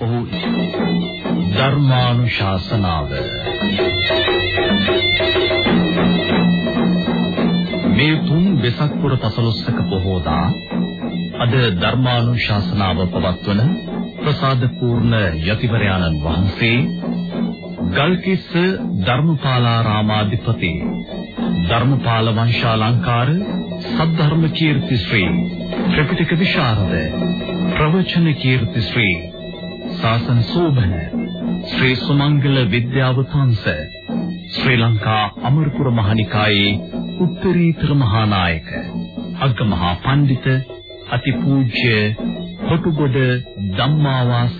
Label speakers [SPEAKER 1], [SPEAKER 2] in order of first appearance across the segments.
[SPEAKER 1] ඔහු ධර්මානුශාසනාව. මේ තුන් වෙසක් පුර පසළොස්වක පොහෝදා අද ධර්මානුශාසනාව පවත්වන ප්‍රසාද පූර්ණ යතිවරයාණන් වහන්සේ ගල්කිස්ස ධර්මපාලාරාමාධිපති ධර්මපාල වංශාලංකාර සද්ධර්ම කීර්ති ශ්‍රී ත්‍රිපිටක විශාරද ප්‍රවචන කීර්ති ශ්‍රී සාසන සෝභන ශ්‍රී සුමංගල විද්‍යාවතාංශ ශ්‍රී ලංකා අමරපුර මහනිකායේ උත්තරීතර මහානායක අග්ගමහා පඬිත අතිපූජ්‍ය කොටුගොඩ ධම්මාවාස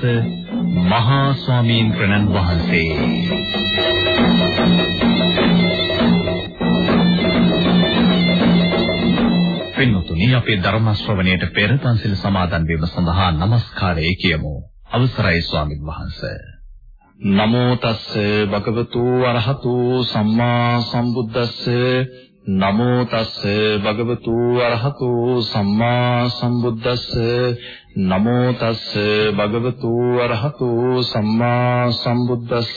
[SPEAKER 1] මහා ස්වාමීන් වහන්සේ පින්වතුනි අපේ ධර්ම ශ්‍රවණයට පෙර පන්සිල් සමාදන් වීම සඳහා নমස්කාරය කියමු. අවසරයි ස්වාමින් වහන්සේ.
[SPEAKER 2] නමෝ තස්ස භගවතු අරහතු සම්මා සම්බුද්දස්ස. නමෝ තස්ස භගවතු අරහතු සම්මා සම්බුද්දස්ස. නමෝ තස්ස භගවතු අරහතු සම්මා සම්බුද්දස්ස.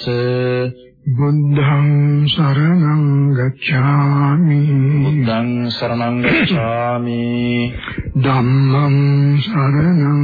[SPEAKER 3] බුද්ධං සරණං ගච්ඡාමි.
[SPEAKER 2] බුද්ධං සරණං ගච්ඡාමි.
[SPEAKER 3] ධම්මං සරණං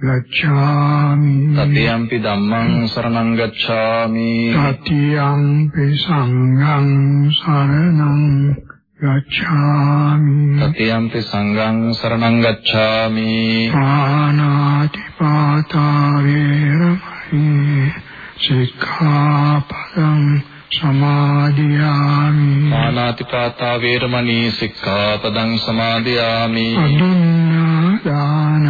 [SPEAKER 3] ගච්ඡාමි.
[SPEAKER 2] තතියම්පි ධම්මං සරණං ගච්ඡාමි.
[SPEAKER 3] තතියම්පි සංඝං සරණං ගච්ඡාමි.
[SPEAKER 2] තතියම්පි සංඝං සරණං ගච්ඡාමි.
[SPEAKER 3] ආනාති පාතා වේරමණී සික්ඛාපදං සමාදියාමි.
[SPEAKER 2] පානාතිපාතා වේරමණී සික්ඛාපදං සමාදියාමි.
[SPEAKER 3] අදුන්නා දාන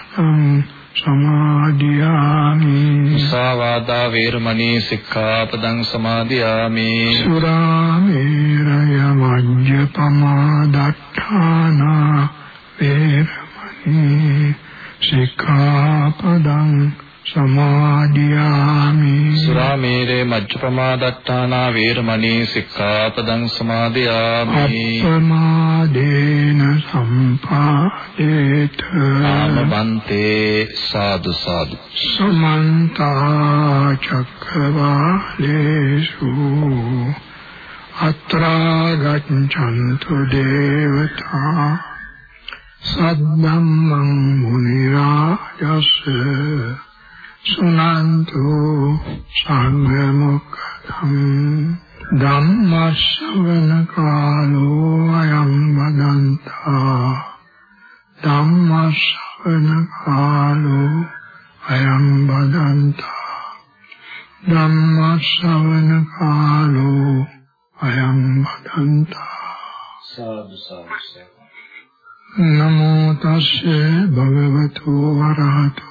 [SPEAKER 3] සමාදියාමි.
[SPEAKER 2] මුසාවාදා වේරමණී සික්ඛාපදං සමාදියාමි.
[SPEAKER 3] සුරාමේරය මජ්ජපමා දට්ඨානා වේරමණී සික්ඛාපදං සමාදියාමි.
[SPEAKER 2] සුරාමේරේ මජ්ජපමාදට්ඨානා වේරමණී සික්ඛාපදං සමාදියාමි.
[SPEAKER 3] අප්පමාදේන සම්පාදේත.
[SPEAKER 2] ආමවන්තේ සාදු සාදු.
[SPEAKER 3] සමන්ත චක්කවාලේසු. අත්‍රා ගච්ඡන්තු දේවතා. සද්දම්මං මුනි රාජස් සුනන්තු සංඝ මොක්ඛදම් ධම්ම ශ්‍රවණ කාලෝ අයං වදන්තා ධම්ම ශ්‍රවණ කාලෝ අයං වදන්තා ධම්ම ශ්‍රවණ කාලෝ අයං වදන්තා
[SPEAKER 2] සාදු සාදු.
[SPEAKER 3] නමෝ තස්සේ භගවතු වරහතෝ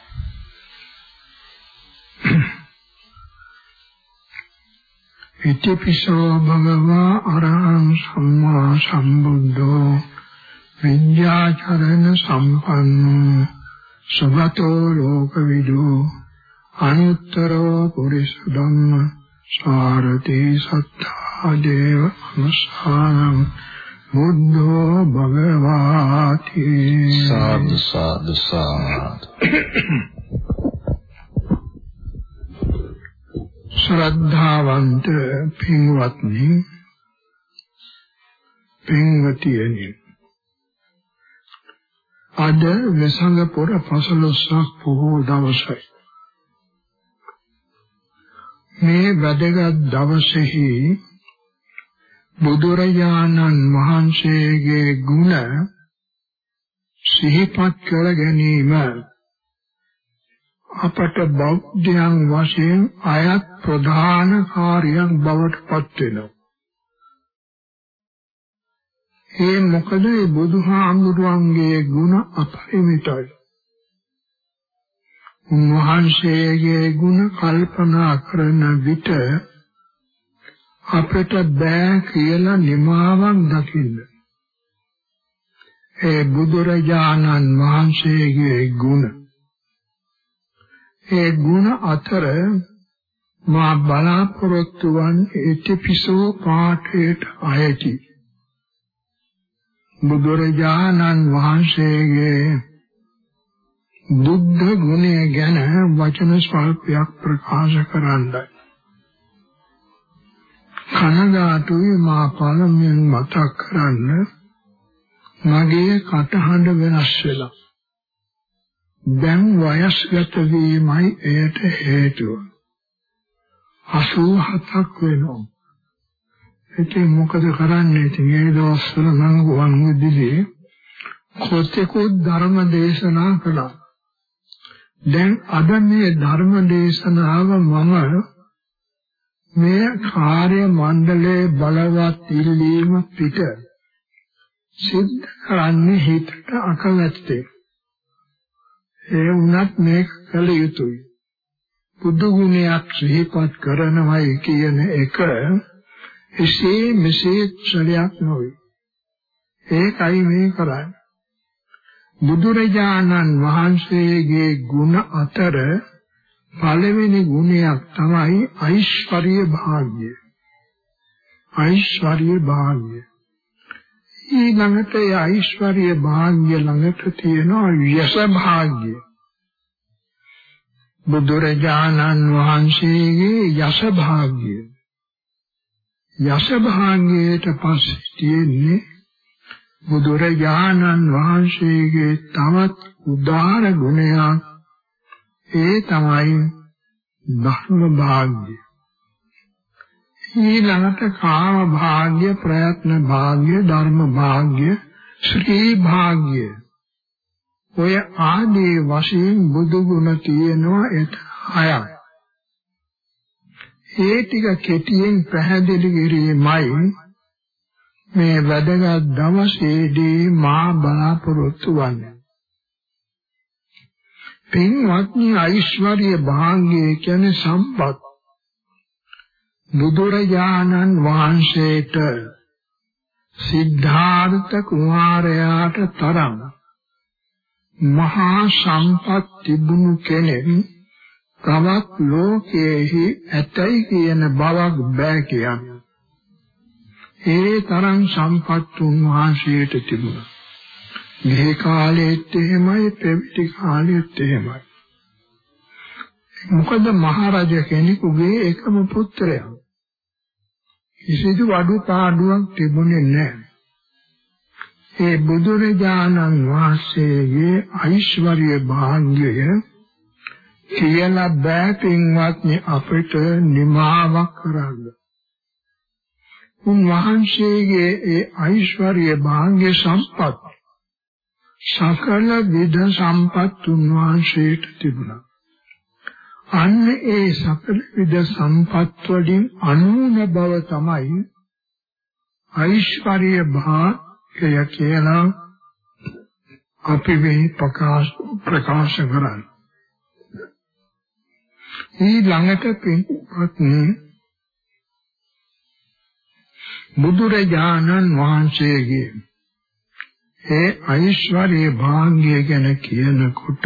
[SPEAKER 3] ඉතිපිසෝ භගවා අරහං සම්මා සම්බුද්ධෝ විඤ්ඤාචරණ සම්පන්නෝ සුගතෝ ලෝකවිදෝ අනුත්තරෝ පුරිස ධම්ම සාරති සත්තා දේව අනුසාරං බුද්ධෝ භගවාති
[SPEAKER 2] සාදු සාදු සාදු
[SPEAKER 3] ශ්‍රද්ධාවන්ත පින්වත්නි පින්වතියනි. අද වෙසඟ පොර පසළොස්වක පොහොව දවසයි. මේ වැදගත් දවසෙහි බුදුරජාණන් වහන්සේගේ ගුණ සිහිපත් කර ගැනීම අපට බෞද්ධයන් වශයෙන් අයත් ප්‍රධාන කාර්යයක් බවට පත් වෙනවා. ඒ මොකද ඒ බුදුහාමුදුරන්ගේ ගුණ අපරිමිතයි. උන්වහන්සේගේ ගුණ කල්පනා කරන විට අපිට බෑ කියලා නිමාවක් දකින්න. ඒ බුදුරජාණන් වහන්සේගේ ගුණ ඒ ගුණ අතර මා බලාපොරොත්තු වන් ඉතිපිසෝ පාඨයට අයති. බුදුරජාණන් වහන්සේගේ බුද්ධ ගුණය ගැන වචන ස්වල්පයක් ප්‍රකාශ කරන්නයි. කනගාටුයි මා පළමුවෙන් මතක් කරන්න මගේ කටහඬ වෙනස් වෙලා. දැන් වයස්ගත වීමයි එයට හේතුව. 87ක් වෙනවා. ඉතින් මොකද කරන්නේ? ඉතින් මේ දවස්වල මම ගුවන් විදුලියේ කොතෙකුත් ධර්ම දේශනා කළා. දැන් අද මේ ධර්ම දේශනාව මම මේ කාර්ය මණ්ඩලයේ බලවත් ඉල්ලීම පිට සිද්ධ කරන්නේ හිතට අකමැත්තේ. ඒ වුණත් මේක කළ යුතුයි. බුදු ගුණයක් සිහිපත් කරනවයි කියන එක එසේ මෙසේ ක්ෂණයක් නොවේ. ඒකයි මේ කරන්නේ. බුදුරජාණන් වහන්සේගේ ගුණ අතර පළවෙනි ගුණයක් තමයි ඓශ්වර්ය භාග්‍ය. ඓශ්වර්ය භාග්‍ය. ඊළඟට ඒ ඓශ්වර්ය භාග්‍ය ළඟට තියෙනවා යස භාග්‍ය. බුදුරජාණන් වහන්සේගේ යස භාග්‍ය. යස භාග්‍යයට පස්සේ තියෙන්නේ බුදුරජාණන් වහන්සේගේ තවත් උදාර ගුණයක් ඒ තමයි ධර්ම භාග්‍ය. ඊළඟට කාම භාග්‍ය ප්‍රයත්න භාග්‍ය ධර්ම භාග්‍ය ශ්‍රී භාග්‍ය. ඔය ආදී වශයෙන් බුදු ගුණ තියෙනවා ඒත් හයක්. ඒ ටික කෙටියෙන් පැහැදිලි කිරීමයි මේ වැදගත් දවසේදී මා බලාපොරොත්තු වන්නේ. පින්වත්නි ඓශ්වර්ය භාග්‍ය කියන්නේ සම්පත්. බුදුරජාණන් වහන්සේට සිද්ධාර්ථ කුමාරයාට තරම් මහා සම්පත් තිබුණු කෙනෙක් තවත් ලෝකයේහි ඇතයි කියන බවක් බෑ කියන්නේ. ඒ තරම් සම්පත් උන්වහන්සේට තිබුණා. මේ කාලෙත් එහෙමයි පැවිදි කාලෙත් එහෙමයි. මොකද මහරජ කෙනෙකුගේ එකම පුත්‍රයා කිසිදු අඩුපාඩුවක් තිබුණේ නැහැ. ඒ බුදුරජාණන් වහන්සේගේ ඓශ්වර්ය භාග්‍යය කියලා බෑ පින්වත්නි අපිට නිමාවක් කරන්න. උන්වහන්සේගේ ඒ ඓශ්වර්ය භාග්‍ය සම්පත් සකල විද සම්පත් උන්වහන්සේට තිබුණා. අන්න ඒ සකල විද සම්පත් වලින් අනුන බව තමයි ඓශ්වර්ය භාග්‍ය කියලා අපි මේ ප්‍රකාශ ප්‍රකාශ කරන්නේ. ඊ ළඟට පින්වත් බුදුරජාණන් වහන්සේගේ ඒ ඓශ්වර්ය භාග්‍ය ගැන කියනකොට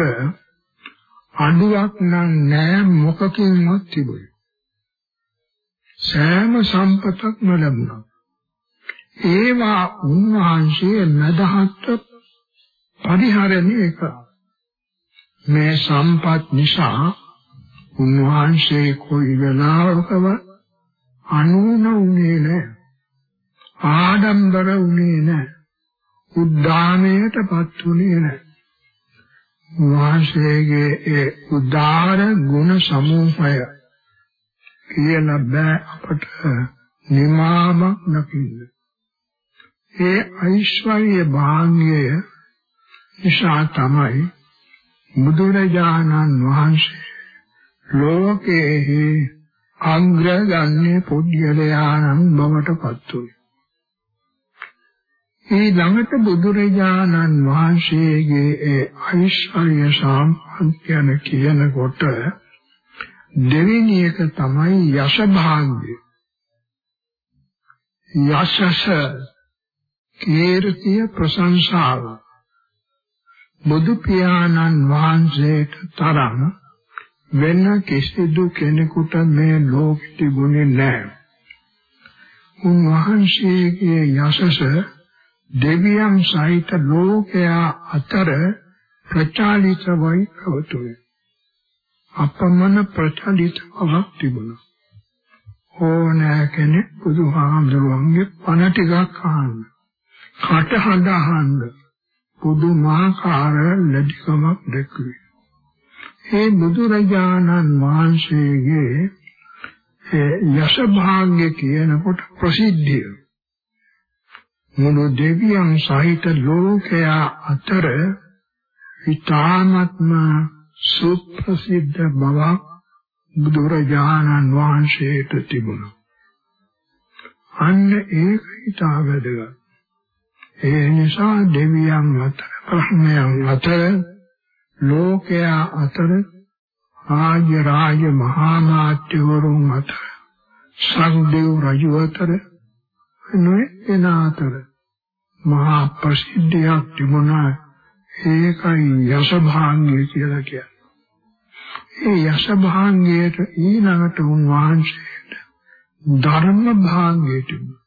[SPEAKER 3] අඩුවක් නම් නෑ මොකකින්වත් තිබුණේ. සෑම සම්පතක්ම ලැබුණා. ඒවා උන්වහන්සේ මදහත් පරිහරණය කළා. මේ සම්පත් නිසා උන්වහන්සේ කොයි වෙලාවකවත් අනුන උනේ නැහැ. ආඩම්බර උනේ නැහැ. උද්දාමයටපත් උනේ නැහැ. වාසයේ ඒ උදාර ගුණ සමූහය කියන බෑ අපට නිමාවක් නැකින්න. ඒ ඓශ්වර්ය භාග්‍යය නිසා තමයි බුදුරජාණන් වහන්සේ ලෝකයේ අග්‍රගන්නේ පුද්ගලයාණන් බවට පත් වුණේ. ඒ ළඟට බුදුරජාණන් වහන්සේගේ ඒ ඓශ්වර්ය සාම්ප්‍රත්‍යන කියනකොට දෙවෙනි එක තමයි යශ භාග්‍ය. යශස කීර්තිය ප්‍රශංසාව බුදු පියාණන් වහන්සේට තරම් වෙන කිසිදු කෙනෙකුට මේ ලෝකෙ තිබුණේ නැහැ. උන්වහන්සේගේ යශස දෙවියන් සහිත ලෝකයා අතර ප්‍රචාලිත වයි පවතුනේ. අපමණ ප්‍රචාලිත බවක් තිබුණා. ඕනෑ කෙනෙක් බුදුහාමුදුරුවන්ගේ පණ ටිකක් අහන්න. කට හඳ අහන්න. පුදුමාකාර ලැබිකමක් දැක්වේ. ඒ බුදුරජාණන් වහන්සේගේ යශ භාග්‍ය කියනකොට ප්‍රසිද්ධිය මුළු දෙවියන් සහිත ලෝකයා අතර ඊ타ත්ම සුප්‍රසිද්ධ බවක් බුදුරජාණන් වහන්සේට තිබුණා. අන්න ඒක ඊටා වැදගත්. ඒ නිසා දෙවියන් අතර ප්‍රඥයන් අතර ලෝකයා අතර ආජ රාජ මහා මාත්‍යවරුන් අතර සංදේව රජු අතර නොයෙන අතර මහා ප්‍රසිද්ධියක් තිබුණා ඒකයි යශභාංගය කියලා කියන්නේ. ඒ යශභාංගයට ඊළඟට උන්වහන්සේට ධර්ම භාංගය තිබුණා.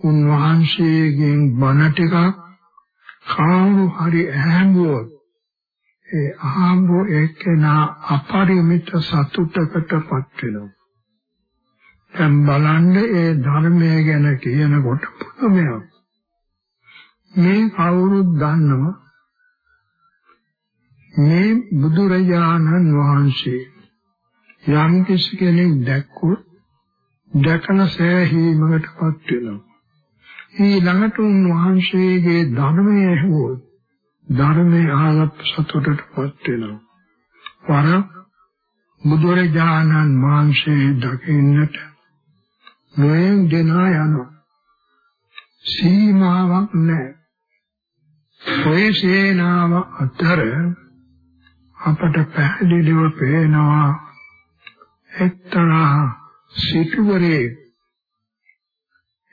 [SPEAKER 3] උන්වහන්සේගෙන් බණ ටිකක් කවුරු හරි ඇහුවොත් ඒ අහඹෝ එක්කෙනා අපරිමිත සතුටකටපත් වෙනවා. දැන් බලන්න ඒ ධර්මය ගැන කියනකොට පුදුමයක්. මේ කවුරුත් දන්නවා මේ බුදුරජාණන් වහන්සේ යම් කිසි කෙනෙක් දැක්කොත් දැකන සෑහීමකටපත් වෙනවා. ඊළඟට උන්වහන්සේගේ ධර්මය ඇහුවොත් ධර්මයේ ආලප්ප සතුටටපත් වෙනවා. වර බුදුරජාණන් වහන්සේ දකින්නට නොයෙන් දෙනා යනවා. සීමාවක් නැහැ. ඔය සේනාව අතර අපට පැහැදිලිව පේනවා එක්තරා සිටුවරේ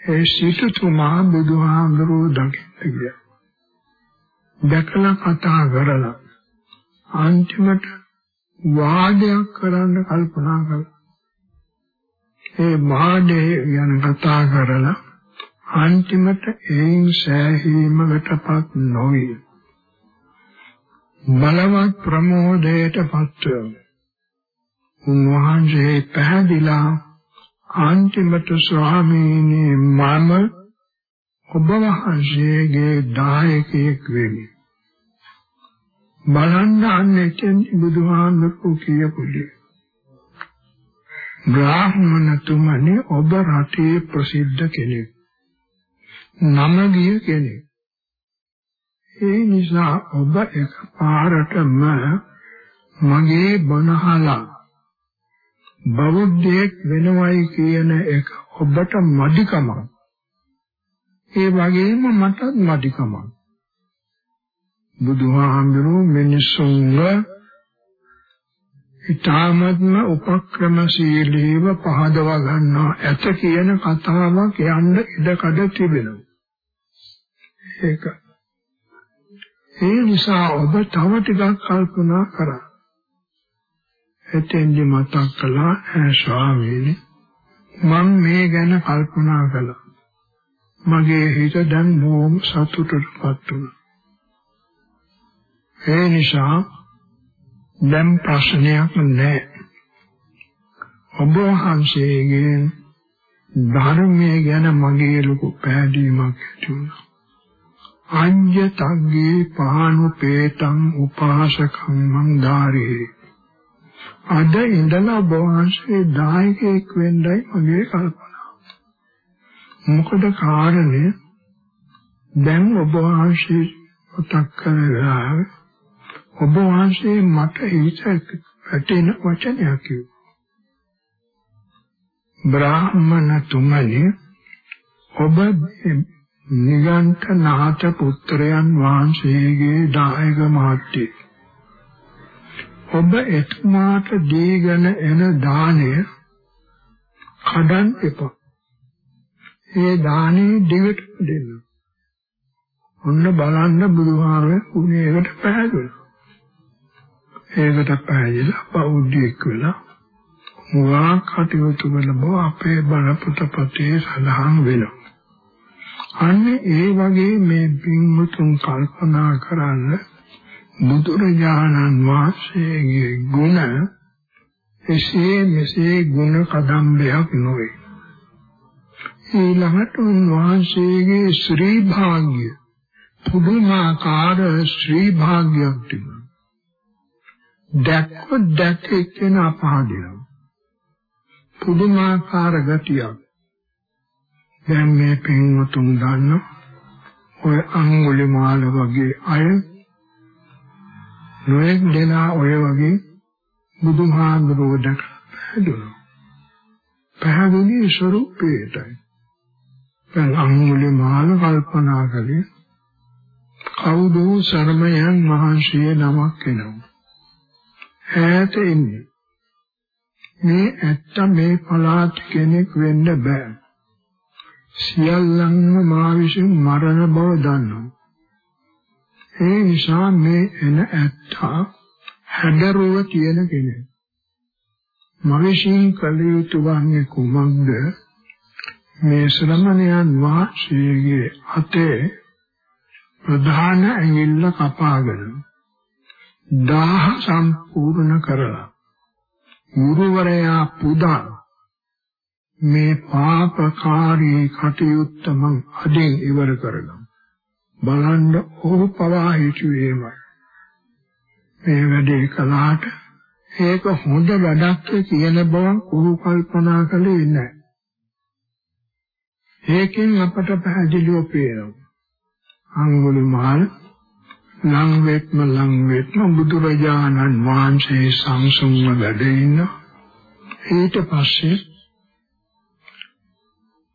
[SPEAKER 3] ඒ සිටුතුමා බුදුහාමුදුරුවෝ දකින්න ගියා. දැකලා කතා කරලා අන්තිමට වාදයක් කරන්න කල්පනා කළා. ඒ වාදේ යන කතා කරලා අන්තිමට එයින් සෑහීමකටපත් නොවේ. බලවත් ප්‍රමෝදයටපත් වෙනවා. උන්වහන්සේ පැහැදිලා අන්තිමට ස්වාමීනි මම ඔබ වහන්සේගේ දායකයෙක් වෙමි. බලන්න අන්න එතෙන් බුදුහාමුදුරුවෝ කියපු දේ. බ්‍රාහ්මණතුමනි ඔබ රටේ ප්‍රසිද්ධ කෙනෙක්. නම ගිය කෙනෙක්. ඒ නිසා ඔබ එකපාරටම මගේ බණහලා බෞද්ධයෙක් වෙනවයි කියන එක ඔබට මදිකමක්. ඒ වගේම මටත් මදිකමක්. බුදුහාමුදුරුවෝ මිනිසුන්ව ඊ타මත්ම උපක්‍රමශීලීව පහදව ගන්නවා ඇත කියන කතාවක් යන්න ඉඩකඩ තිබෙනවා. ඒක. ඒ නිසා ඔබ තව ටිකක් කල්පනා කරා. එතෙන්දි මතක් කළා ඈ ස්වාමීනි මම මේ ගැන කල්පනා කළා. මගේ හිත දැන් බොහොම සතුටටපත් වුණා. ඒ නිසා දැන් ප්‍රශ්නයක් නැහැ. ඔබ වහන්සේගෙන් ධර්මයේ ගැන මගේ ලොකු පැහැදීමක් ඇති වුණා. අඤ්‍ය තග්ගේ පහනු පේතං උපාසකම් මං ධාරේ. අද ඉඳලා ඔබ වහන්සේ දායකයෙක් වෙන්නයි මගේ කල්පනාව. මොකද කාරණේ දැන් ඔබ වහන්සේ මතක් කරලා ඔබ වහන්සේ මට හිත වැටෙන වචනයක් කිව්වා. බ්‍රාහ්මණ තුමනි ඔබ නිගණ්ඨ නාථ පුත්‍රයන් වහන්සේගේ දායක මහත්තයෙක්. ඔබ එතුමාට දීගෙන එන දාණය කඩන් එපා. ඒ දානේ දිවට දෙන්න. ඔන්න බලන්න බුදුහාමර උනේකට පැහැදුණා. ඒකට පැහැදිලා බෞද්ධයෙක් වෙලා මුවා කටයුතු වල බව අපේ බණ පොතපතේ සඳහන් වෙනවා. අන්න ඒ වගේ මේ පින්මුතුන් කල්පනා කරන්න බුදුරජාණන් වහන්සේගේ ගුණ එසේ මෙසේ ගුණ කදම්බයක් නොවේ. ඊළඟට උන්වහන්සේගේ ශ්‍රී භාග්‍ය පුදුමාකාර ශ්‍රී භාග්‍යයක් තිබුණා. දැක්ක දැක එක්කෙන අපහදිනවා. පුදුමාකාර ගතියක්. දැන් මේ පින්වතුන් ගන්න ඔය අඟුලිමාල වගේ අය නොඑක් දෙනා ඔය වගේ බුදුහාමුදුරුවෝ දැක හැදුණා. පැහැදිලි ස්වરૂපයටයි. දැන් අඟුලිමාල කල්පනා කළේ කවුද සරමයන් මහන්සිය නමක් එනවා. ඈත ඉන්නේ. මේ ඇත්ත මේ පලාත් කෙනෙක් වෙන්න බෑ. සියල්ලන්ම මා විසින් මරණ බව දන්නවා. ඒ නිසා මේ එන ඇත්ත හැඩරුව තියෙන කෙනෙක්. මවිෂින් කළ යුතු වන්නේ කුමක්ද? මේ ශ්‍රමණයන් වාසීගේ අතේ ප්‍රධාන ඇඟිල්ල කපාගෙන දාහ සම්පූර්ණ කරලා ගුරුවරයා පුදා මේ පාපකාරී කටයුත්ත මං අදින් ඉවර කරගමු බලන්න ඔහු පවා හිතුවේමයි මේ වැඩේ කළාට ඒක හොඳ වැඩක් කියන බව ඔහු කල්පනා කළේ නැහැ. ඒකෙන් අපට පැහැදිලිව පේනවා. අඟුලිමාල ලං වෙත්ම ලං වෙත්ම බුදුරජාණන් වහන්සේ සංසුන්ව වැඩ ඉන්න. ඊට පස්සේ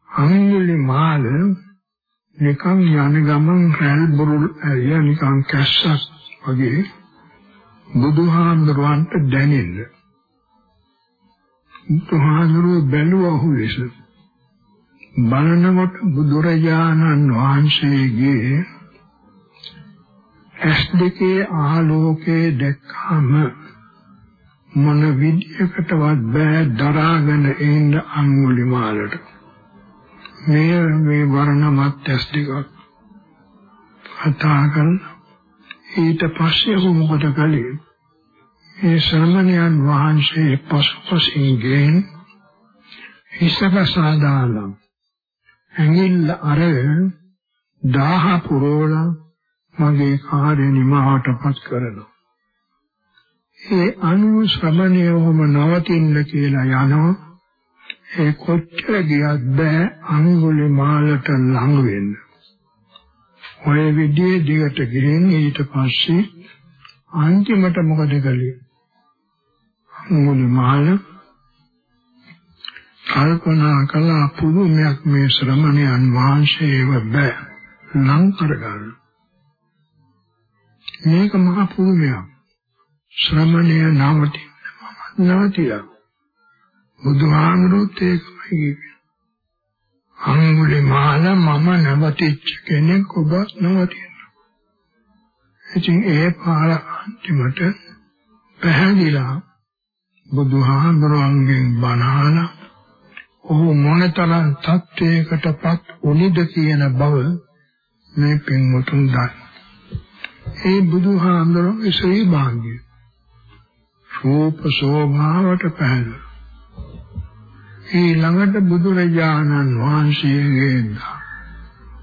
[SPEAKER 3] අඟුලිමාල නිකන් යන ගමන් රැල් බුරුල් ඇරිය නිකන් කැස්සක් වගේ බුදුහාමුදුරන්ට දැනෙන්න. බුදුහාමුදුරුව බැලුවා ඔහු ලෙස බලනකොට බුදුරජාණන් වහන්සේගේ ඇස් දෙකේ ආලෝකයේ දැක්කම මොන විදියකටවත් බෑ දරාගෙන ඉන්න අඟුලිමාලට මේ මේ වර්ණමත් ඇස් දෙකක් කතා කරන ඊට පස්සේ ඔහු මොකද කළේ? මේ ශ්‍රමණයන් වහන්සේ පසුපසින් ගෙන් හිසකසාදාලා ඇඟිල්ල අරගෙන දාහ පුරෝලා මගේ කාර්ය නිමාවටපත් කරනවා. ඒ අනුව ශ්‍රමණයවම නවතින්න කියලා යනවා. ඒ කොච්චර ගියත් බෑ අඟුලි මාලට ළඟ වෙන්න. ඔය විදිහේ දිගට ගිහින් ඊට පස්සේ අන්තිමට මොකද කළේ? අඟුලි මාල කල්පනා කළා පුදුමයක් මේ ශ්‍රමණයන් වහන්සේව බෑ ලං කරගන්න. මේක මහා පුදුමයක්. ශ්‍රමණය නාමටි මම නැතිලා බුදුහාමුදුරුවෝ ඒකමයි කිව්වේ අඟුලිමාල මම නැවතිච්ච කෙනෙක් ඔබ නැවතින ඉතින් ඒ පාර අන්තිමට පැහැදිලා බුදුහාමුදුරන්ගෙන් බණහන ඔහු මොනතරම් තත්වයකටපත් උනිද කියන බව මේ පින්වතුන් දන්න. ඒ බුදුහාමුදුරන්ගේ ශ්‍රී භාග්‍ය රූප ශෝභාවට පැහැදිලි. ඊළඟට බුදුරජාණන් වහන්සේගේ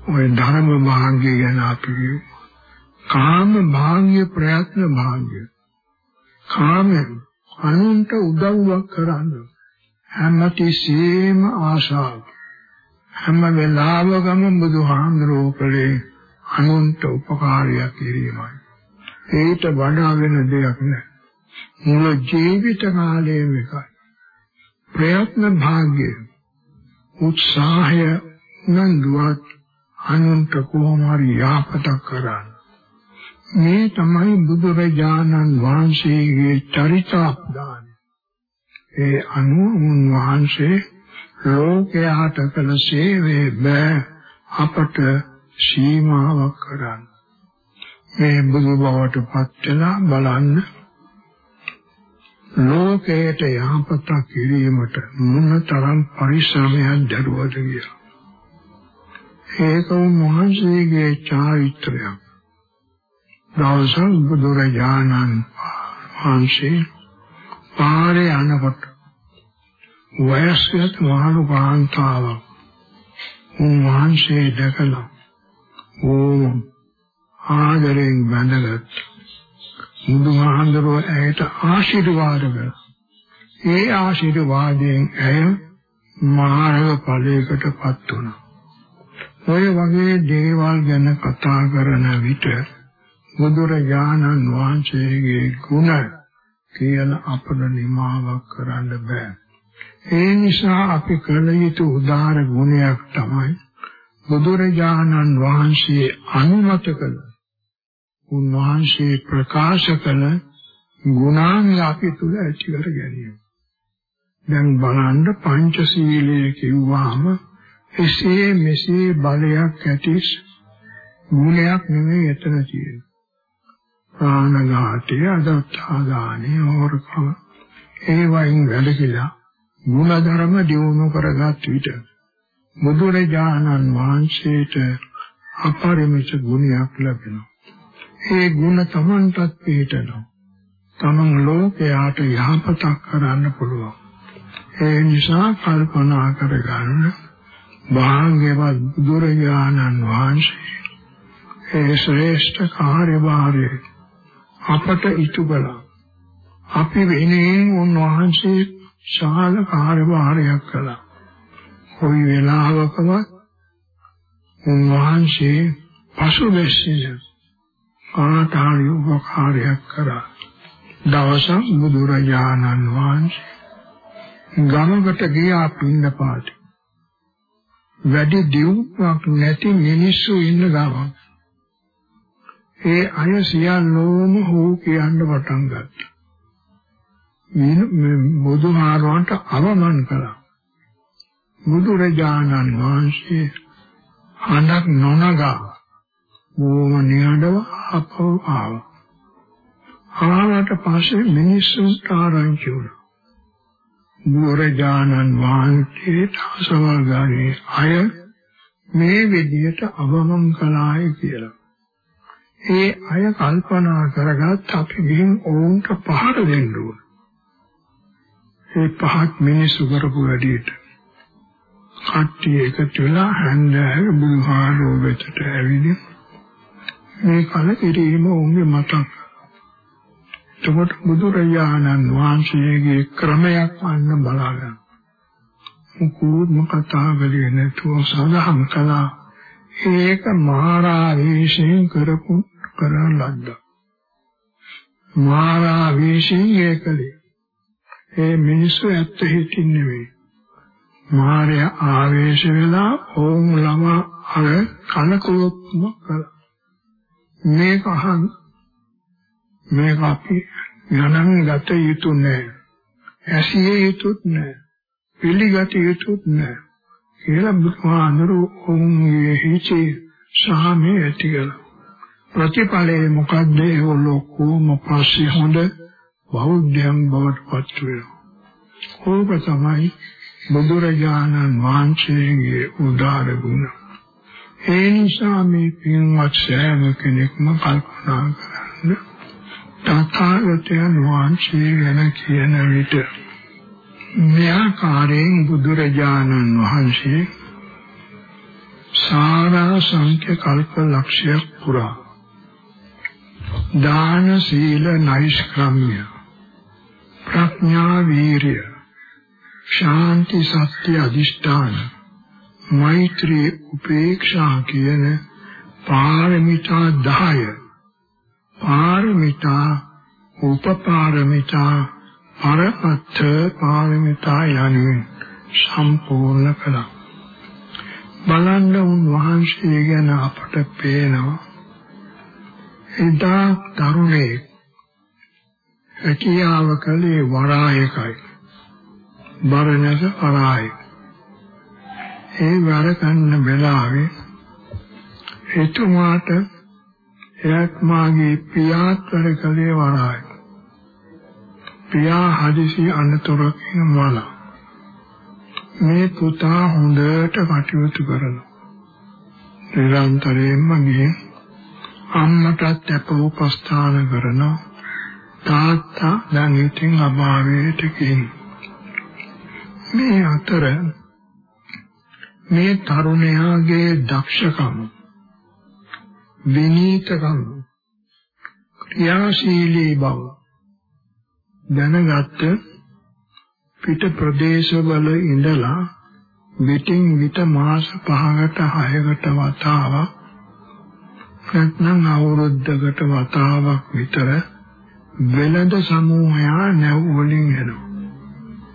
[SPEAKER 3] ඔය ධර්ම භාග්‍ය ගැන අපි කාම භාග්‍ය ප්‍රයත්න භාග්‍ය. කාමෙන් අනුන්ට උදව්වක් කරන්න හැමතිස්සෙම ආශාව. හැම වෙලාවකම බුදුහාමුදුරුවෝ කලේ අනුන්ට උපකාරයක් කිරීමයි ඒට වඩා වෙන දෙයක් නෑ. මුළු ජීවිත කාලයම එකයි. ප්‍රයත්න භාග්‍ය උත්සාහය නන්දුවත් අනුන්ට කොහොම හරි යාපතක් කරන්න. මේ තමයි බුදුරජාණන් වහන්සේගේ චරිතාපදාන. ඒ අනුව උන්වහන්සේ ලෝකයට කළ සේවයේ බෑ. අපට සීමාවක් කරන්න. මේ බුදු බවට පත් වෙලා බලන්න ලෝකයට යහපත කිරීමට මොනතරම් පරිශ්‍රමයක් දරුවද කියලා. ඒක උන්වහන්සේගේ චාරිත්‍රයක්. දවසක් බුදුරජාණන් වහන්සේ පාරේ යනකොට වයස්ගත මහණු කාන්තාවක් උන්වහන්සේ දැකලා ඕම ආදරෙන් බැඳගත් බුදුහාඳුරෝ ඇයට ආශිර්වාද කළා. ඒ ආශිර්වාදයෙන් ඇය මාර්ග ඵලයකටපත් වුණා. ඔය වගේ දේවල් ගැන කතා කරන විට බුදුරජාණන් වහන්සේගේ ගුණ කියලා අපට නිමාවක් කරන්න බෑ. ඒ නිසා අපි කළ යුතු උදාර ගුණයක් තමයි බුදුරජාණන් වහන්සේ අනුමත කළ උන්වහන්සේ ප්‍රකාශ කළ ගුණාංග අපි තුල ඇති කර ගැනීම. දැන් බලන්න පංචශීලයේ කිව්වහම එසේ මෙසේ බලයක් ඇති ගුණයක් නෙමෙයි එතන තියෙන්නේ. ප්‍රාණඝාතය අදත්තාදානය හොරකම ඒ වයින් වැඩකිලා ගුණධර්ම දියුණු කරගත් විට බුදුරජාණන් වහන්සේට අපරිමිත ගුණයක් ලැබෙනවා. ඒ ගුණ Tamanටත් පිටනවා. Taman ලෝකයට යහපතක් කරන්න පුළුවන්. ඒ නිසා කල්පනා කරගන්න භාග්‍යවත් බුදුරජාණන් වහන්සේ ඒ ශ්‍රේෂ්ඨ කාර්යභාරයේ අපට ඉටු කළා. අපි වෙනුවෙන් උන්වහන්සේ ශාල කාර්යභාරයක් කළා. කොයි වෙලාවකවත් උන්වහන්සේ පසුබැසින ආතාරි උපකාරයක් කරා. දවසක් බුදුරජාණන් වහන්සේ ගමකට ගියා පින්නපාත. වැඩි දියුණුවක් නැති මිනිස්සු ඉන්න ගමක්. ඒ අය සියල්ලෝම හෝ කියන්න පටන් ගත්තා. මේ බුදුහාරවන්ට අවමන් කළා. බුදුරජාණන් වහන්සේ හඬක් නොනගා බොහොම නිහඬව අපව ආවා. ආවට පස්සේ මිනිස්සුන්ට ආරංචි වුණා. බුදුරජාණන් වහන්සේ තවසවල් ගානේ අය මේ විදිහට අවමන් කළායි කියලා. ඒ අය කල්පනා කරගත් අපි ගිහින් ඔවුන්ට පහර දෙන්න ඕන. ඒ පහත් මිනිස්සු කරපු වැඩේට කට්ටිය එකතු වෙලා හන්දෑව බුදුහාරෝ වෙතට ඇවිදින් මේ කල කිරීම උන්ගේ මතක්. එතකොට බුදුරජාණන් වහන්සේගේ ක්‍රමයක් අන්න බලාගන්න. මුකුත් කතා වෙලේ නැතුව සඳහන් කළා ඒක මහරාවේශයෙන් කරපු කරන ලද්දා. මහරාවේශයෙන් ඒකලේ. ඒ මිනිස්සු ඇත්ත හිතින් නෙවෙයි. මාරය ආවේශ වෙලා ඕම් ළම අර කනකොලොත්ම කළා. මේක අහන් මේක අපි ගණන් ගත යුතු නෑ. ඇසිය යුතුත් නැහැ. පිළිගත යුතුත් නැහැ. කියලා බුදුහාඳුරු ඔවුන්ගේ හිචේ සාමයේ ඇති කළා. ප්‍රතිඵලයේ මොකද්ද ඒගොල්ලෝ කොහොම පස්සේ හොඳ බෞද්ධයන් බවට පත් වෙනවා. ඕක තමයි බුදුරජාණන් වහන්සේගේ උදාර ගුණ. ඒ නිසා මේ පින්වත් සෑම කෙනෙක්ම කල්පනා කරන්න තථාගතයන් වහන්සේ ගැන කියන විට මෙයාකාරයෙන් බුදුරජාණන් වහන්සේ සාරා සංඛ්‍ය කල්ප ලක්ෂයක් පුරා දාන සීල නෛෂ්ක්‍රම්‍ය ප්‍රඥා වීර්ය ශාන්ති සත්‍ය අදිෂ්ඨාන මෛත්‍රී උපේක්ෂා කියන පාරමිතා 10 පාරමිතා උපපාරමිතා අරහත් පාරමිතා යනුවෙන් සම්පූර්ණ කළා. බලන්න උන්වහන්සේ ගැන අපට පේනවා එදා තරුණේ හැකියාව කළේ වරායකයි බරණක අරාය. ඒ වර ගන්න වෙලාවේ එතුමාට එයත් මාගේ පියාත්වර කළේ වරාය. පියා හදිසි අනතුරකින් වල මේ පුතා හොඳට කටයුතු කරනවා. නිරන්තරයෙන්ම ගිහින් අම්මටත් අප උපස්ථාන කරනවා. තාත්තා දැන් ඉතින් අභාවයට ගිහින් මේ අතර මේ තරුණයාගේ දක්ෂකම විනීතකම ක්‍රියාශීලී බව දැනගත්ත පිට ප්‍රදේශවල ඉඳලා විටින් විට මාස 5කට 6කට වතාවක් නැත්නම් අවුරුද්දකට වතාවක් විතර වෙළඳ සමූහයා නැව් වලින් එනවා.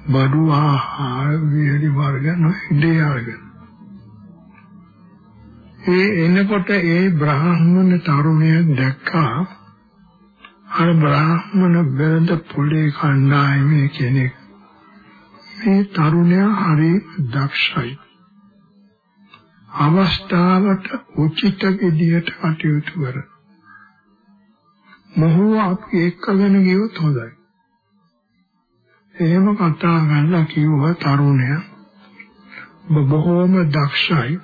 [SPEAKER 3] බඩු ආහාර වියලි වර්ග නොඉඩේ අරගෙන. ඒ එනකොට ඒ බ්‍රාහ්මණ තරුණයෙක් දැක්කා අර බ්‍රාහ්මණ බෙද පොලේ කණ්ඩායමේ කෙනෙක්. මේ තරුණයා හරි දක්ෂයි. අවස්ථාවට උචිත විදියට කටයුතු කර. මොහු අපි එක්කගෙන ගියොත් හොඳයි. එහෙම කතා කරලා කිව්වා තරුණයා බොහෝම දක්ෂයි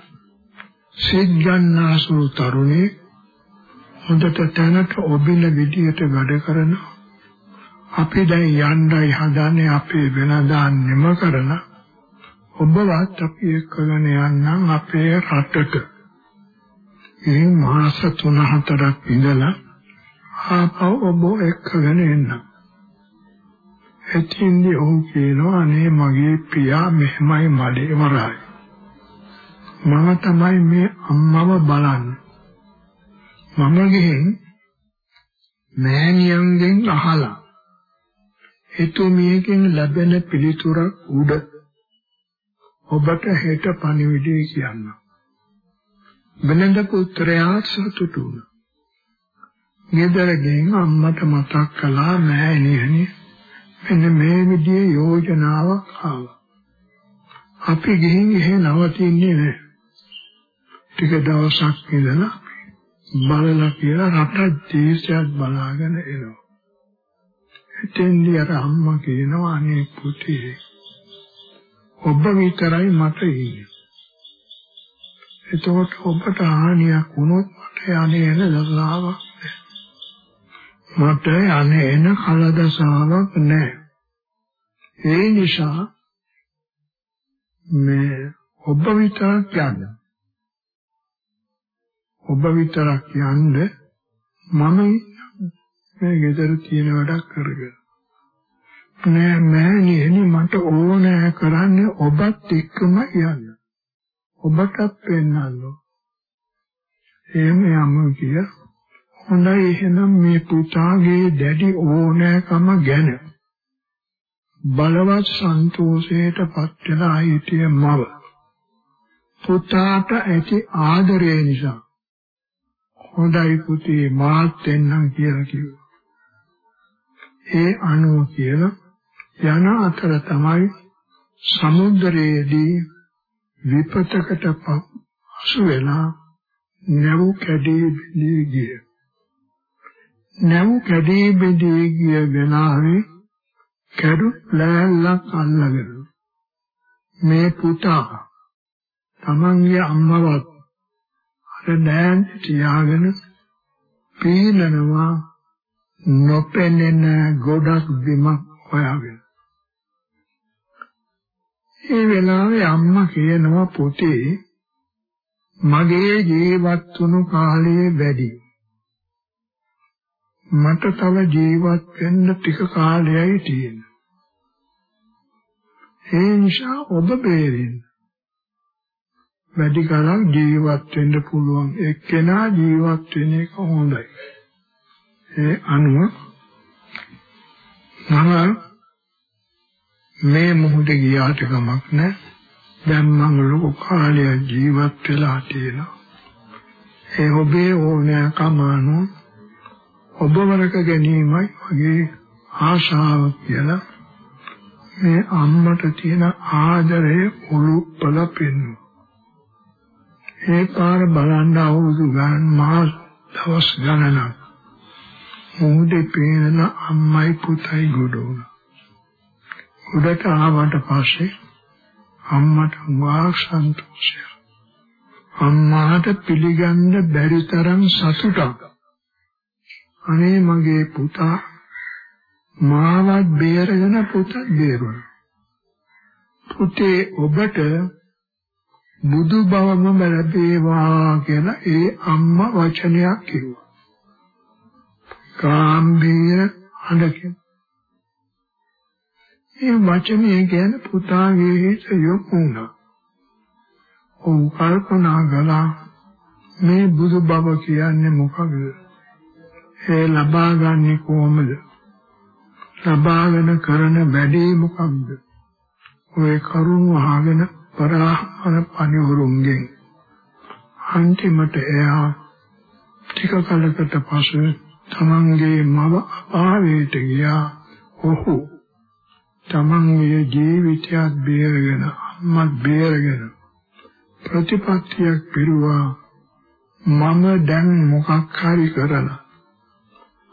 [SPEAKER 3] සිත් ගන්නාසු තරුණේ හොඳට තැනට ඔබින විදියට වැඩ කරන අපි දැන් යන්නයි හදන්නේ අපේ වෙනදා නිම කරන ඔබවත් අපි එක්කගෙන යන්නම් අපේ රටට මේ මාස 3-4ක් ඉඳලා ආපහු ඔබ එක්කගෙන එන්න. එතින්දී ඔහු කියනවා අනේ මගේ පියා මෙහෙමයි මඩේ වරයි. මම තමයි මේ අම්මව බලන්නේ. මම ගිහින් මෑණියන්ගෙන් අහලා එතුමියකින් ලැබෙන පිළිතුරක් උඩ ඔබට හෙට පණිවිඩය කියන්න. වෙනද පුත්‍රයා සතුටු වුණා. ගෙදර ගෙන් අම්මට මතක් කළා මෑණියනි මෙන්න මේ විදිහේ යෝජනාවක් ආවා. අපි ගිහින් එහෙ නවතින්නේ නැහැ. ටික දවසක් ඉඳලා බලලා කියලා රට දේශයක් බලාගෙන එනවා. එතෙන්දී අර අම්මා කියනවා අනේ පුතේ ඔබ විතරයි මට ඉන්නේ. එතකොට ඔබට හානියක් වුණොත් මට යන්නේ එන දසාවක් මට යන්නේ එන කලදසාවක් නැහැ. ඒ නිසා මේ ඔබ විතරක් යන්න. ඔබ විතරක් යන්න මම මේ ගෙදර තියෙන වැඩක් කරගෙන නෑ මෑණියනි මට ඕනෑ කරන්නේ ඔබත් එක්කම යන්න ඔබටත් පෙන්නන්නෝ එහෙම යමු කිය හොඳයි එහෙනම් මේ පුතාගේ දැඩි ඕනෑකම ගැන බලවත් සන්තෝෂයට පත් වෙලා හිටිය මව පුතාට ඇති ආදරය නිසා හොඳයි පුතේ මාත් එන්නම් කියලා කිව්වා. ඒ අනුව කියලා යන අතර තමයි සමුද්‍රයේදී විපතකට පසු වෙලා නැව් කැඩී බිඳී ගිය. නැව් කැඩී බිඳී ගිය වෙලාවේ කැඩු ලෑල්ලක් අල්ලගෙන මේ පුතා තමන්ගේ අම්මවත් අර නෑන් තියාගෙන පීනනවා නොපෙනෙන ගොඩක් බිමක් හොයාගෙන ඒ වෙලාවේ අම්මා කියනවා පුතේ මගේ ජීවත් වුණු කාලය වැඩි. මට තව ජීවත් වෙන්න ටික කාලයයි තියෙන්නේ. ඒ නිසා ඔබ බේරෙන්න. වැඩි කාලයක් ජීවත් වෙන්න පුළුවන් එක්කෙනා ජීවත් වෙන එක හොඳයි. ඒ අනුව මම මේ මොහොතේ ගියාට කමක් නැහැ. දැන් මම ලොකු කාලයක් ජීවත් වෙලා තියෙනවා. ඒ ඔබේ ඕනෑකම අනුව ඔබ වරක ගැනීමයි වගේ ආශාව කියලා මේ අම්මට තියෙන ආදරය උලුප්පල පෙන්වු. ඒ පාර බලන්න අවුරුදු ගණන් මාස දවස් ගණනක් මොහොතේ පේන අම්මයි පුතයි ගොඩ වුණා. උඩට ආවට පස්සේ අම්මට වාක් සන්තෝෂය. අම්මාට පිළිගන්න බැරි තරම් සතුටක්. අනේ මගේ පුතා මාවත් බේරගෙන පුතත් බේරුණා. පුතේ ඔබට බුදු බවම ලැබේවා කියලා ඒ අම්මා වචනයක් කිව්වා. කාම්බීර හඬකින් ඒ වචනේ ගැන පුතාගේ හිත යොමු වුණා. ඔව් කල්පනා කළා මේ බුදු බව කියන්නේ මොකද? ඒ ලබා ගන්නේ කොහොමද? ලබාගෙන කරන වැඩේ මොකක්ද? ඔය කරුණ අහගෙන පරාහන පණිවරුන්ගෙන් අන්තිමට එයා ටික කලකට පසු තමන්ගේ මව අපාවයට ගියා. ඔහු තමන්ගේ ජීවිතයත් බේරගෙන අම්මත් බේරගෙන ප්‍රතිපත්තියක් පිරුවා මම දැන් මොකක් හරි කරලා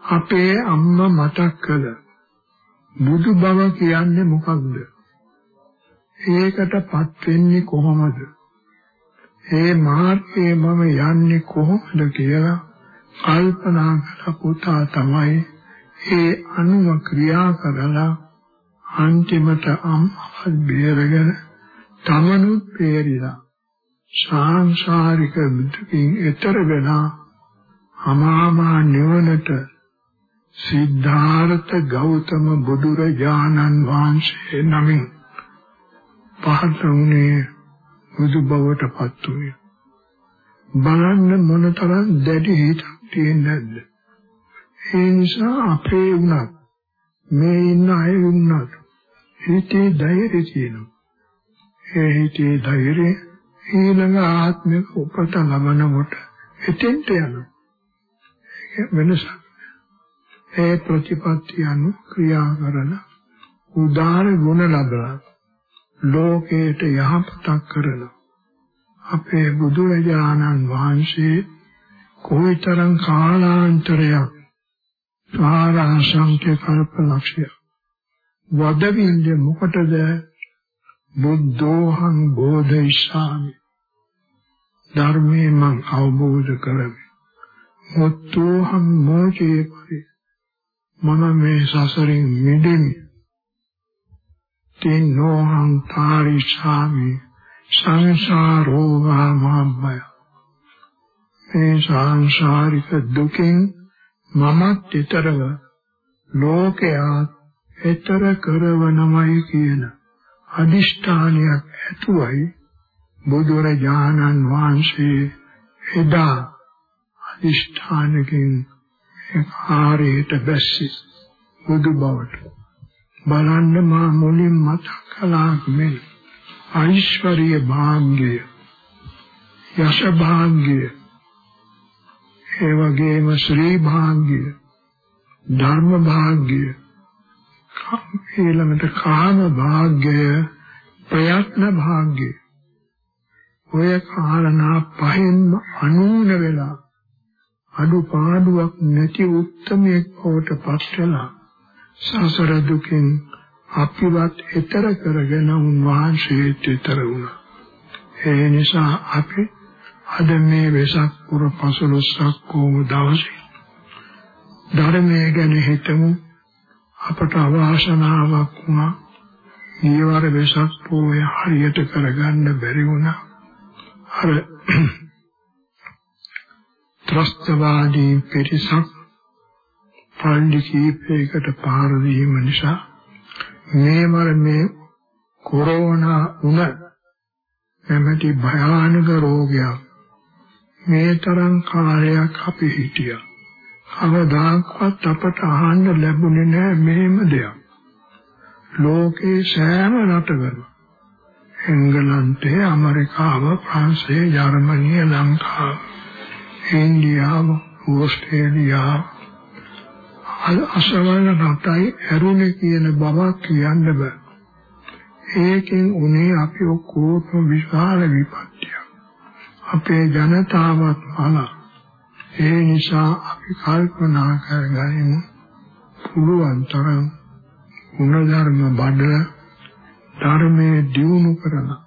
[SPEAKER 3] අපේ අම්මා මතක් කළ බුදු බව කියන්නේ මොකක්ද? ඒකටපත් වෙන්නේ කොහොමද? ඒ මාර්ගයේ මම යන්නේ කොහොමද කියලා කල්පනා කළ පුතා තමයි ඒ අනුව ක්‍රියා කරලා අන්තිමට අම්මවත් බේරගෙන තමනුත් බේරිලා සාංශාරික දුකින් එතර වෙලා අමාමා නිවනට සිද්ධාර්ථ ගෞතම බුදුරජාණන් වහන්සේ නමින් පහත වුණේ බුදු බවට පත් වූයේ බලන්න මොනතරම් දැඩි හිතක් තියෙන්නේ නැද්ද ඒ නිසා අපේ උනත් මේ ඉන්න අය වුණත් හිතේ ධෛර්යය තියෙනවා. ඒ හිතේ ධෛර්යය ඊළඟ ආත්මික උපත ලබනකොට එතෙන්ට යනවා. ඒක වෙනසක්. ඒ ප්‍රතිපත්තිය අනු ක්‍රියා කරන උදාර ගුණ ලබලා ලෝකයට යහපතක් කරන අපේ බුදුරජාණන් වහන්සේ කොයිතරම් කාලාන්තරයක් සාරාංශක කල්පලක්ෂය වදවින්ද මොකටද? බුද්ධෝහං බෝධිසාමි. ධර්මේ මං අවබෝධ කරමි මුත්තෝහං මොචේ පරි මම මේ සසරින් මිදෙමි. තින්නෝහං තාරිසාමි සංසාරෝ වාමබ්බය මේ සංසාරික දුකෙන් මමත් ඊතරව ලෝකයාත් ඊතර කරවනමයි කියන අදිෂ්ඨානයක් ඇතුවයි බුදුරජාණන් වහන්සේ එදා අදිෂ්ඨානකින් ආරයට බැස්සි බුදු බවට. බලන්න මා මුලින් මතක් කළා මෙන් ඓශ්වර්ය භාග්‍ය යශ භාග්‍ය ඒ වගේම ශ්‍රී භාග්‍ය ධර්ම භාග්‍ය ඊළඟට කාම භාග්ය ප්‍රයත්න භාග්ය. ඔය කාරණා පහෙන්ම අනූන වෙලා අඩුපාඩුවක් නැති උත්මයෙක් බවට පත් වෙලා සසර දුකින් අපිවත් ඈතර කරගෙන උන්වහන්සේට ඈතර වුණා. ඒ නිසා අපි අද මේ වෙසක් පුර පසළොස්වක කෝම දවසේ ධර්මයේ ගැන හිතමු අපට අවාසනාවක් වුණා. ඊවර වෙසක් පොය හරියට කරගන්න බැරි වුණා. අර ත්‍රස්තවාදී පිරිසක් පල්ලි කීපයකට පාර දීම නිසා මේ මරමේ කොරෝනා උන නැමැති භයානක රෝගයක් මේ තරම් කාලයක් අපි හිටියා. කවදාකවත් අපට අහන්න ලැබුණේ නැහැ මේම දෙයක්. ලෝකේ සෑම රටවල එංගලන්තය, ඇමරිකාව, ප්‍රංශය, ජර්මනිය, ලංකාව, ඉන්දියාව, ඕස්ට්‍රේලියාව අසවල් රටයි ඇරුණේ කියන බවක් කියන්න බෑ. ඒකෙන් උනේ අපි ඔක්කොම විශාල විපත්තියක්. අපේ ජනතාවත් මලා ඒ නිසා අපි කල්පනා කරගනිමු පුළුවන් තරම් ගුණධර්ම බඩල ධර්මයේ දියුණු කරලා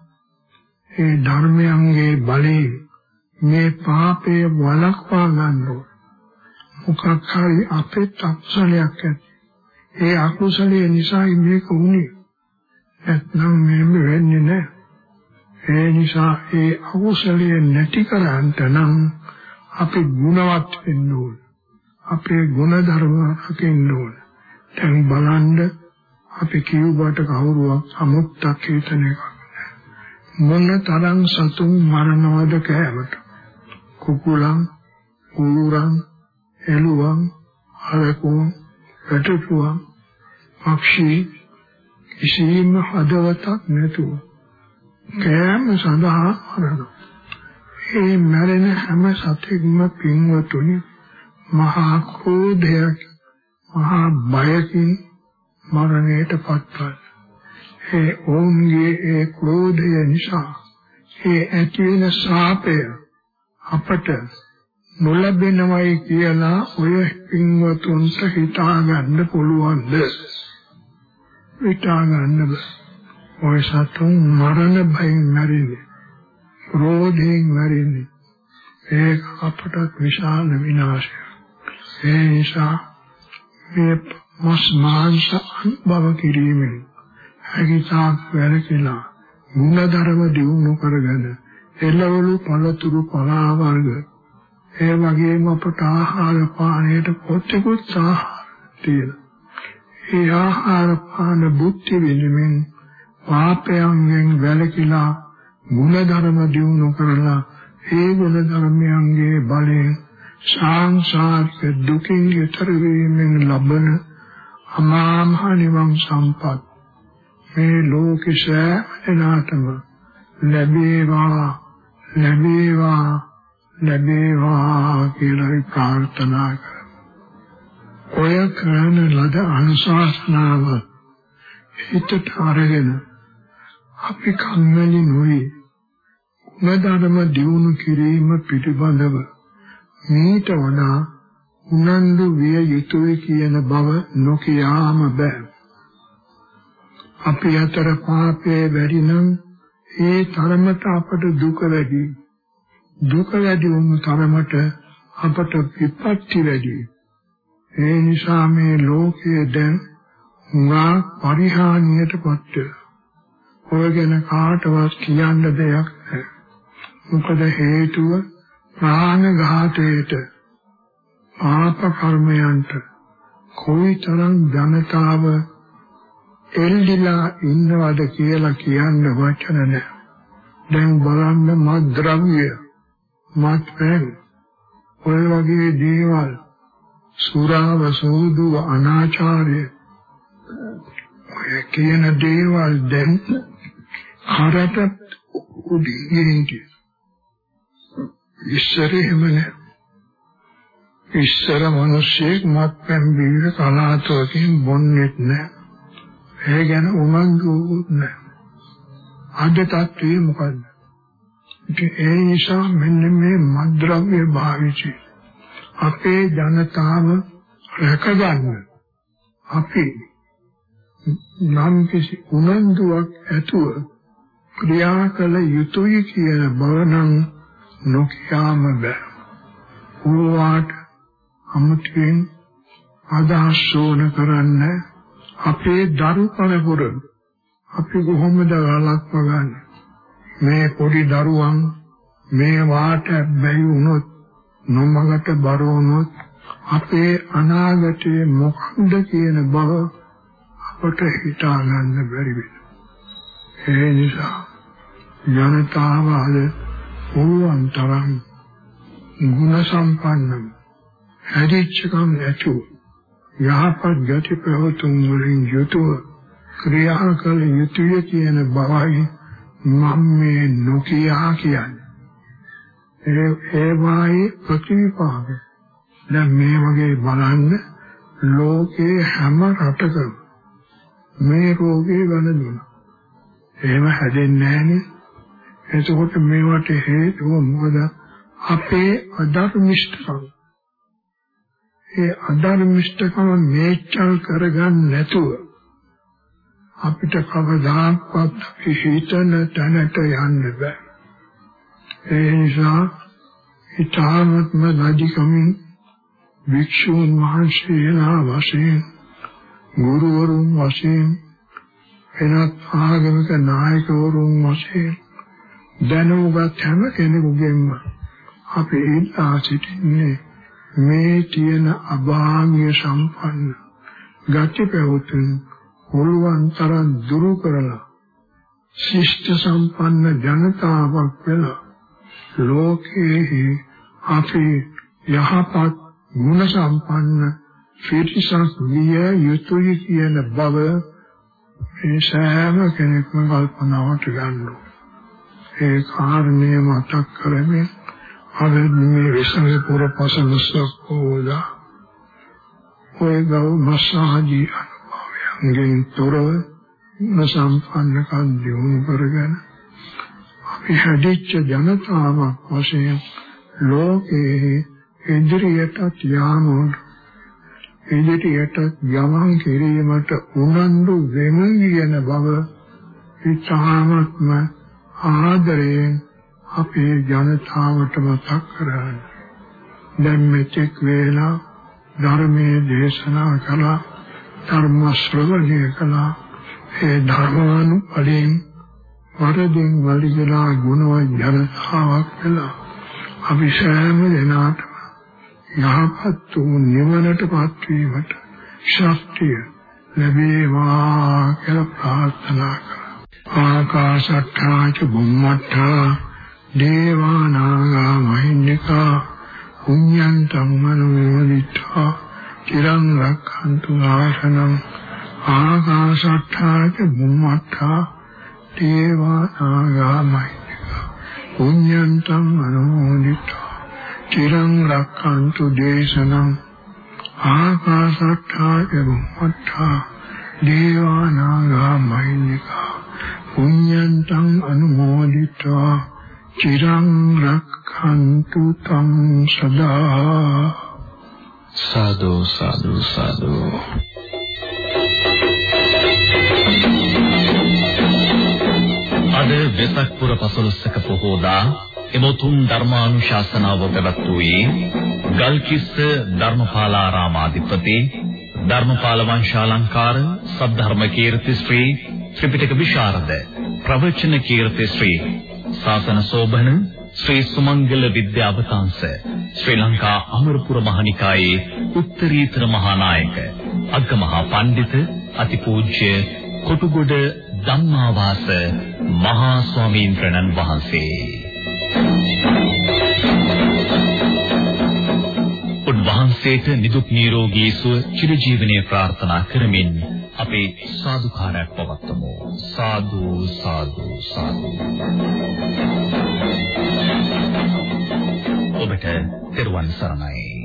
[SPEAKER 3] ඒ ධර්මයන්ගේ බලයෙන් මේ පාපය වළක්වා ගන්න ඕන. මොකක් හරි අපේ අකුසලයක් ඇති. ඒ අකුසලයේ නිසා මේක වුනේ. නැත්නම් මෙහෙම වෙන්නේ නැහැ. ඒ නිසා ඒ අකුසලයේ නැති කරන්ට නම් අපි ගුණවත් වෙන්න ඕන. අපේ ගුණ ධර්ම රකින්න ඕන. දැන් බලන්න අපි කියුවට කවුරුවක් සමුත්තක් හිතන එක මොන තරම් සතුන් මරනවද කෑමට කුකුලන් ඌරන් එළුවන් හරකුන් රටටුවන් පක්ෂී කිසිම හදවතක් නැතුව කෑම සඳහා මරනවා ඒ මැරෙන හැම සතෙක්ම පින්වතුනි මහා ක්‍රෝධයක් මහා බයකින් මරණයට පත්වන. ඒ ඕන්ගේ ඒ ක්‍රෝධය නිසා ඒ ඇති වෙන ශාපය අපට නොලැබෙනවයි කියලා ඔය පින්වතුන්ට හිතා ගන්න පුළුවන්ද හිතා ගන්න බෑ. ඔය සතුන් මරණ බයෙන් මැරෙන්නේ ක්‍රෝධයෙන් මැරෙන්නේ. ඒක අපට විශාල විනාශයක්. ඒ නිසා මේ මස් මාංශ අනුභව කිරීමෙන් හැකිතාක් වැළකීලා ගුණධර්ම දියුණු කරගෙන එළවලු පළතුරු පලා වර්ග. ඒ වගේම අපට ආහාර පානයට කොච්චකුත් ආහාර තියෙනවා. ඒ ආහාර පාන බුද්ධි විනිමින් පාපයන්ගෙන් වැළකීලා ගුණධර්ම දියුණු කරලා ඒ ගුණධර්මයන්ගේ බලයෙන් සංසාරික දුකින් ඈතර වීමෙන් ලබන අමාමහ නිවන් සම්පත්. මේ ලෝකෙසේ එනාටම ලැබේවා. ලැබේවා ලැබේවා කියලා ප්‍රාර්ථනා කරමු. ඔය කරන ලද අනුශාසනාව හිතට අරගෙන අපි කම්මැලි නොවේ. ගුණධර්ම දියුණු කිරීම පිළිබඳව මීට වඩා උනන්දු විය යුතුයි කියන බව නොකියාම බෑ. අපි අතර පාපේ වැඩි නම් ඒ තරමට අපට දුක වැඩි. දුක වැඩි වුණු තරමට අපට විපත්ති වැඩි. ඒ නිසා මේ ලෝකයේ දැන් උඟා පරිහානියටපත් ඔය ගැන කාටවත් කියන්න දෙයක් නැහැ. මොකද හේතුව ප්‍රාණඝාතයට පාප කර්මයන්ට කොයිතරම් ජනතාව එල්ලිලා ඉන්නවද කියලා කියන්න වචන නැහැ. දැන් බලන්න මද්ද්‍රව්‍ය මත්පැන් ඔය වගේ දේවල් සුරාව සෝදු අනාචාරය ඔය කියන දේවල් දැන් හරට උදින්නේ ඉස්සර එහෙම නෑ. ඉස්සර මිනිස්සෙක් මත්පැන් බීර කලාතුරකින් බොන්නේත් නෑ. ඒ ගැන උනන්දුවුත් නැහැ. අද තත්ත්වයේ මොකද්ද? ඒ නිසා මෙන්න මේ මද්ද්‍රව්‍ය භාවිතය අපේ ජනතාව රැකගන්න අපි නම් කිසි උනන්දුවක් ඇතුව ක්‍රියා කළ යුතුයි කියන බව නම් නොකියාම බෑ. ඕවාට අමුතුවෙන් අදහස් ඕන කරන්න අපේ දරු පරපුර අපි කොහොමද වළක්වගන්නේ? මේ පොඩි දරුවන් මේ වාට බැරි වුණොත් නොමගට බර වුණොත් අපේ අනාගතේ මොකක්ද කියන බව අපට හිතා ගන්න බැරි වෙනවා. ඒ නිසා ජනතාව අද පුළුවන් තරම් ගුණ සම්පන්න හැදිච්චකම් ඇතුව යහපත් ගති ප්‍රවතුන් වලින් යුතුව ක්‍රියා කළ යුතුය කියන බවයි මම මේ නොකියා කියන්නේ. ඒ ඒ වායේ ප්‍රතිපාක. දැන් මේ වගේ බලන්න ලෝකේ හැම රටකම මේ රෝගේ වැළඳුණා. එහෙම හැදෙන්නේ නැහනේ. එතකොට මේවට හේතුව මොකද? අපේ අධර්මිෂ්ඨකම. ඒ අධර්මිෂ්ඨකම මේචල් කරගන්න නැතුව අපිට කවදාවත් අපි හිතන තැනට යන්න බෑ. ඒ නිසා ඊ타ත්ම නදිකමින් වික්ෂුන් වහන්සේලා වශයෙන් ගුරුවරුන් වශයෙන් එනත් ආගමික නායකවරුන් වශයෙන් දැනුගත් හැම කෙනෙකුගේම අපි ඉල්ලා සිටින්නේ මේ තියෙන අභාග්‍ය සම්පන්න ගති පැවතුම් පුළුවන් තරම් දුරු කරලා ශිෂ්ට සම්පන්න ජනතාවක් වෙලා ලෝකයේ අපි යහපත් ගුණ සම්පන්න ශ්‍රේෂ්ඨ විය යුතුය කියන බව මේ සෑම කෙනෙක්ම කල්පනාවට ගන්නවා. ඒ කාරණේ මතක් කරමින් අද මේ විශ්වයේ පුර පසලසක් පොදා ඔය ගව මසාජී අනුභවයෙන් තොරව සම්පන්නකම් දියුණු කරගෙන අපි හැදිච්ච ජනතාවක් වශයෙන් ලෝකයේ ඉදිරියට යාමොත් ඉදිරියට යමන් කිරීමට උනන්දු වෙමු කියන බව ඉතාමත්ම ආදරයෙන් අපේ ජනතාවට මතක් කරගන්න. දැන් මෙතෙක් වේලා ධර්මයේ දේශනා කළා ධර්ම ශ්‍රවණය කළා ඒ ධර්මානුපලයෙන් වරදින් වලිගලා ගුණවත් ජනතාවක් වෙලා අපි සෑම දෙනාටම යහපත් වූ නිවනටපත් වීමට ශක්තිය ලැබේවා කියලා ප්‍රාර්ථනා කරා. ආකාශට්ඨා ච බුම්මට්ඨා දේවානාගා මහින්නිකා පුඤ්ඤන්තං මනෝවිතා චිරං රක්ඛන්තු ආසනං ආකාශට්ඨාච බුම්මට්ඨා දේවානාගා මහින්නිකා පුඤ්ඤන්තං මනෝවිතා චිරං රක්ඛන්තු දේශනං ආකාශට්ඨාච බුම්මට්ඨා දේවානාගා මහින්නිකා පුඤ්ඤන්තං අනුමෝදිතා චිරං රක්ඛන්තු තං සදා
[SPEAKER 2] සාදු සාදු සාදු
[SPEAKER 1] අද වෙසක් පුර පසළොස්වක පොහෝදා එමොතුම් ධර්මානුශාසනාව පැවැත්වුවේ ගල්කිස්ස ධර්මපාලාරාමාධිපති ධර්මපාල වංශාලංකාර සද්ධර්ම කීර්ති ශ්‍රී ත්‍රිපිටක විශාරද ප්‍රවචන කීර්ති ශ්‍රී ශාසන සෝභන ශ්‍රී සුමංගල විද්‍යාවතාංශ ශ්‍රී ලංකා අමරපුර මහනිකායේ උත්තරීතර මහානායක අග්ගමහා පඬිත අතිපූජ්‍ය කොටුගොඩ ධම්මාවාස මහා ස්වාමීන් වහන්සේ. උන්වහන්සේට නිදුක් නිරෝගී සුව චිරජීවනයේ ප්‍රාර්ථනා කරමින් අපේ සාදුකාරයක් පවත්වමු. සාදු සාදු සාදු. ඔබට තෙරුවන් සරණයි.